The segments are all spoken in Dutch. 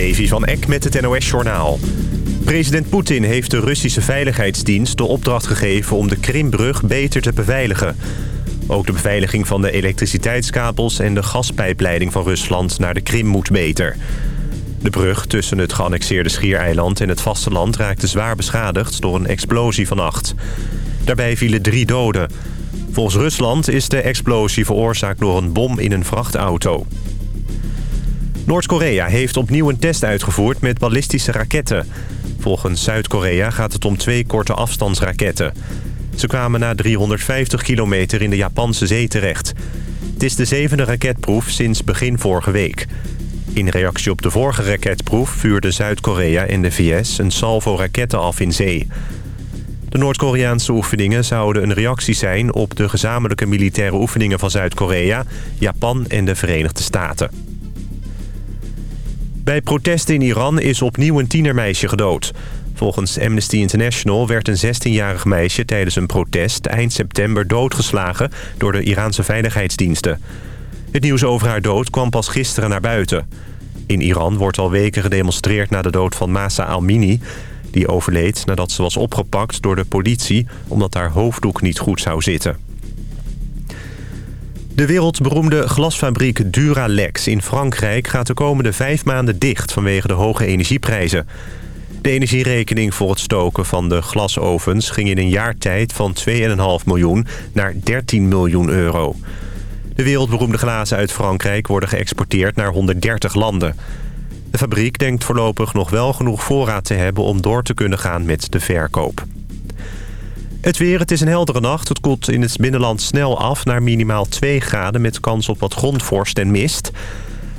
Levi van Eck met het NOS-journaal. President Poetin heeft de Russische Veiligheidsdienst de opdracht gegeven... om de Krimbrug beter te beveiligen. Ook de beveiliging van de elektriciteitskabels... en de gaspijpleiding van Rusland naar de Krim moet beter. De brug tussen het geannexeerde Schiereiland en het vasteland... raakte zwaar beschadigd door een explosie vannacht. Daarbij vielen drie doden. Volgens Rusland is de explosie veroorzaakt door een bom in een vrachtauto. Noord-Korea heeft opnieuw een test uitgevoerd met ballistische raketten. Volgens Zuid-Korea gaat het om twee korte afstandsraketten. Ze kwamen na 350 kilometer in de Japanse zee terecht. Het is de zevende raketproef sinds begin vorige week. In reactie op de vorige raketproef vuurden Zuid-Korea en de VS een salvo raketten af in zee. De Noord-Koreaanse oefeningen zouden een reactie zijn op de gezamenlijke militaire oefeningen van Zuid-Korea, Japan en de Verenigde Staten. Bij protesten in Iran is opnieuw een tienermeisje gedood. Volgens Amnesty International werd een 16-jarig meisje tijdens een protest eind september doodgeslagen door de Iraanse veiligheidsdiensten. Het nieuws over haar dood kwam pas gisteren naar buiten. In Iran wordt al weken gedemonstreerd na de dood van Masa Almini. Die overleed nadat ze was opgepakt door de politie omdat haar hoofddoek niet goed zou zitten. De wereldberoemde glasfabriek Duralex in Frankrijk gaat de komende vijf maanden dicht vanwege de hoge energieprijzen. De energierekening voor het stoken van de glasovens ging in een jaar tijd van 2,5 miljoen naar 13 miljoen euro. De wereldberoemde glazen uit Frankrijk worden geëxporteerd naar 130 landen. De fabriek denkt voorlopig nog wel genoeg voorraad te hebben om door te kunnen gaan met de verkoop. Het weer, het is een heldere nacht. Het koelt in het binnenland snel af naar minimaal 2 graden... met kans op wat grondvorst en mist.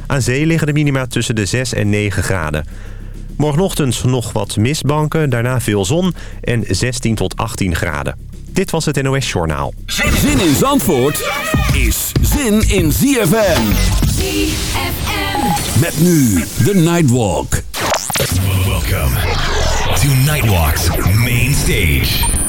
Aan zee liggen de minima tussen de 6 en 9 graden. Morgenochtend nog wat mistbanken, daarna veel zon en 16 tot 18 graden. Dit was het NOS Journaal. Zin in Zandvoort is zin in ZFM. ZFM. Met nu de Nightwalk. Welcome to Nightwalk's main stage.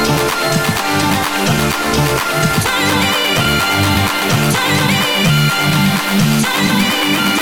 Thank me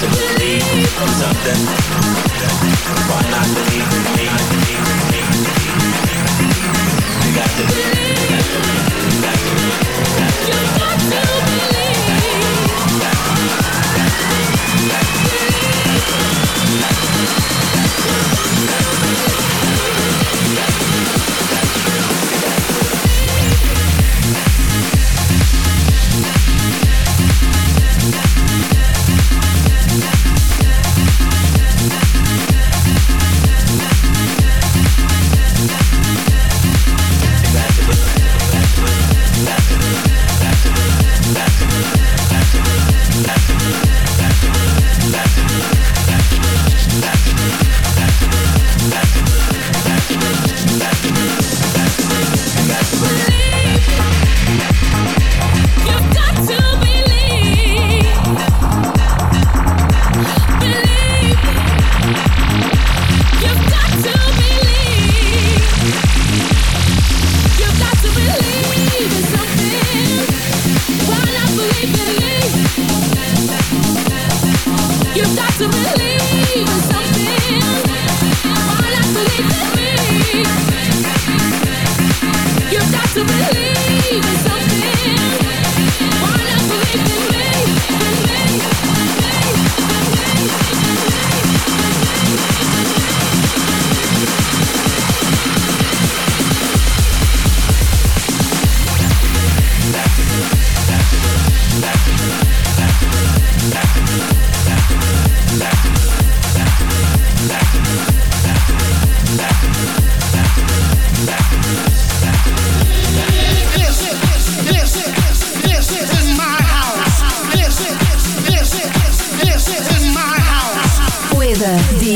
to believe in something. Why not believe in me? You got to believe.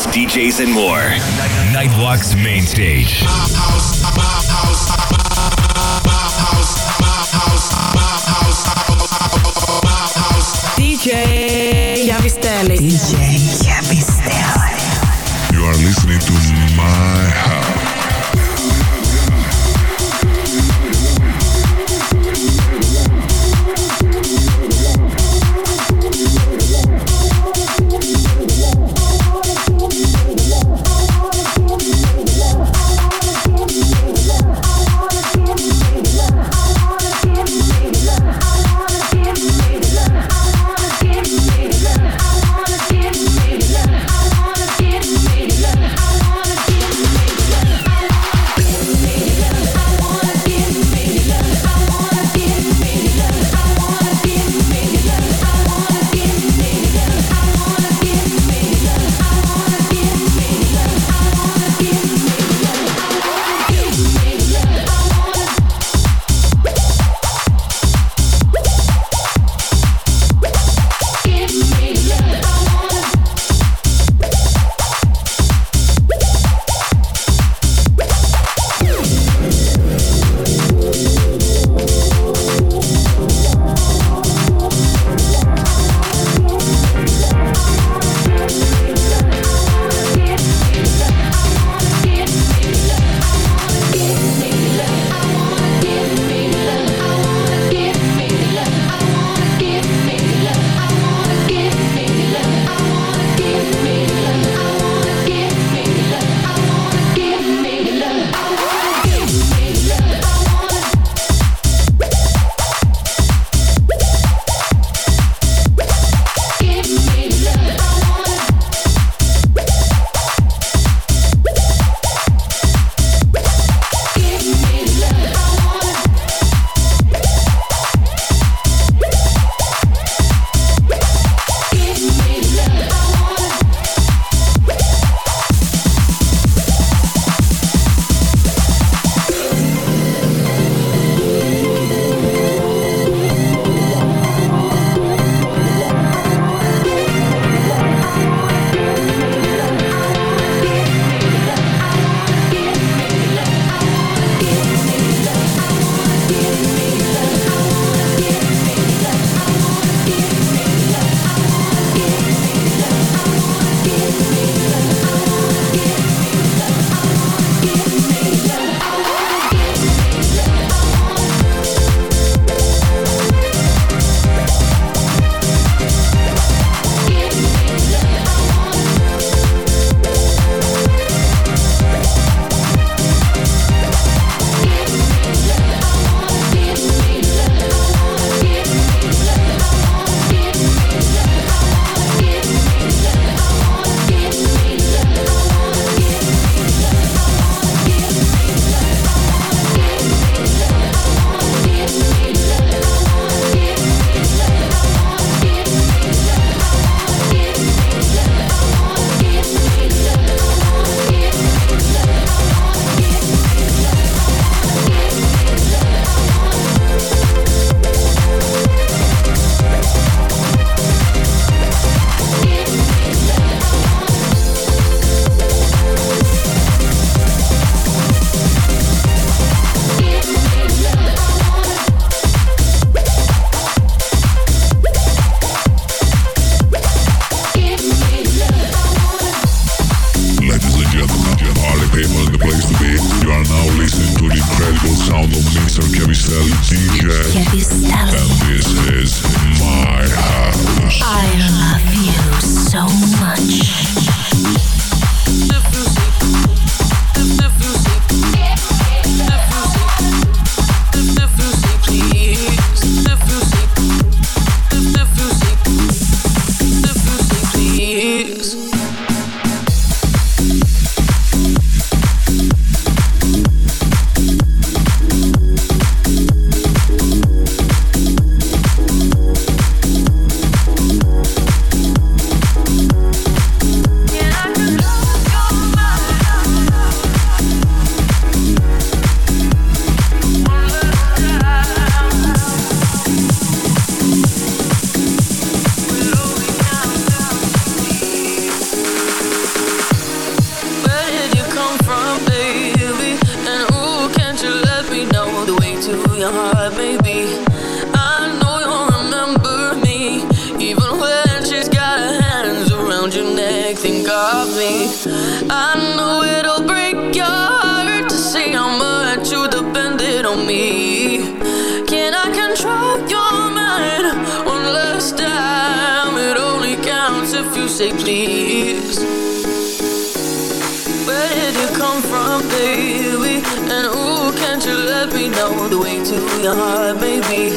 house, DJs, and more. Nightwalk's main stage. DJ Yavistelli. DJ Yavistelli. You are listening to my house. to your heart, baby.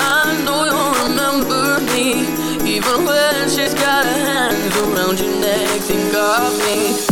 I know you'll remember me, even when she's got her hands around your neck. Think of me.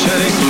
shutting